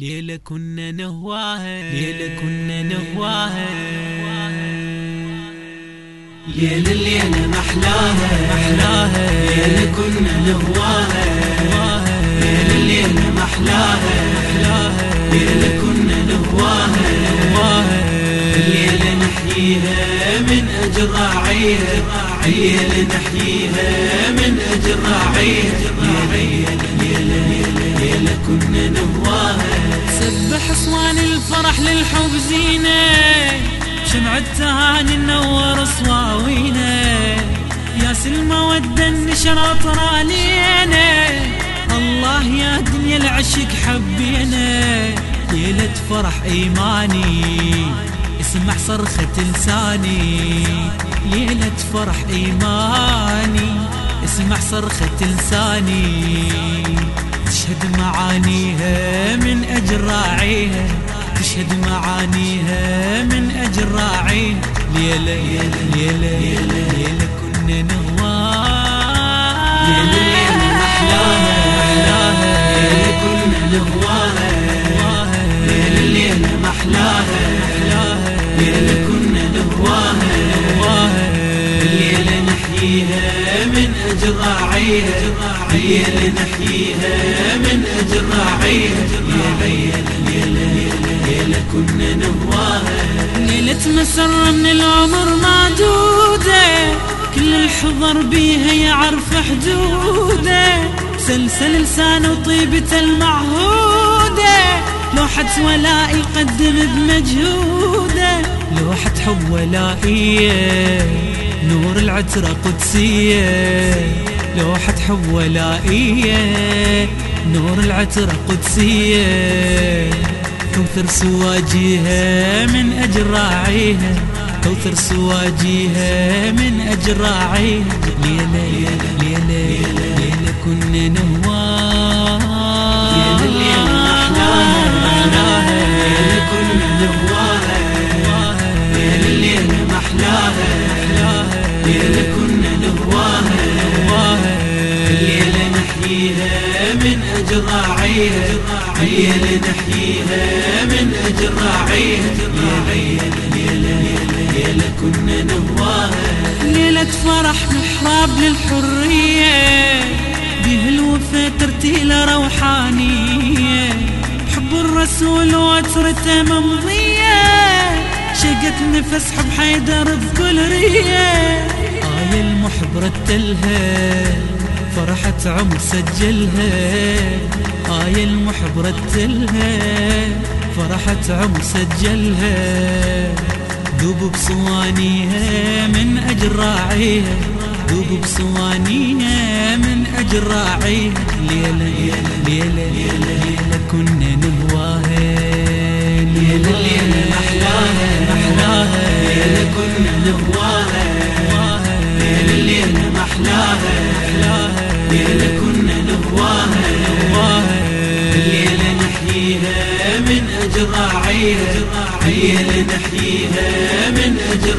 ليلة كنا نهواها ليلة كنا نهواها. ليلة الليلة محلاها محلاها ليلة كنا نهواها. ليلة الليلة محلاها ليلة كنا نهواها. الليلة نحييها من أجل راعيها. الليلة نحييها من أجل راعيها. ليلة ليلة ليلة كنا نهواها سبح اصوان الفرح للحب زينة. شمع التهاني نور صواوينا يا سلمى ودى النشر اطرالينا الله يا دنيا العشق حبينا. ليلة فرح إيماني. اسمع صرخة لساني ليلة فرح إيماني. اسمع صرخة لساني تشهد معانيها من أجل راعيها تشهد معانيها من أجل راعيها ليلة ليلة ليلة ليلة, كنا نهواها ليلة ليلة محلاها ليلة كنا نهواها ليلة ليلة محلاها. ليلة كنا نهواها الليلة نحييها من أجل راعيها الليلة نحييها من أجل راعيها ليلة ليلة ليلة ليلة كنا نهواها ليلة مسرة من العمر معدودة كل الحضر بيها يعرف حدوده. سلسل لسانه وطيبته المعهودة لوحة ولاء يقدم بمجهوده. لوحة حب ولائية العترة قدسية لوحة حب ولائية نور العترة قدسية. كوثر سواجيها من أجل راعيها كوثر سواجيها من أجل راعيها ليلة ليلة ليلة كنا نهواها راعيها الليلة نحييها من أجل راعيها ليلة كنا نهواها ليلة فرح محراب للحرية. به الوفا ترتيلة روحانية. حب الرسول وترته ممضية. شقت نفس حب حيدر بكل رية. آية المحب رتلها. فرحة عمر سجلها آية المحب رتلها فرحة عمر سجلها دوب بصوانيها من أجل راعيها. دوب بصوانيها من أجل راعيها. ليلة ليلة ليلة ليلة كنا نهواها. ليلة ليلة محلاها محلاها. ليلة كنا نهواها. ليلة كنا نهواها. الليلة نحييها من أجل راعيها الليلة نحييها من أجل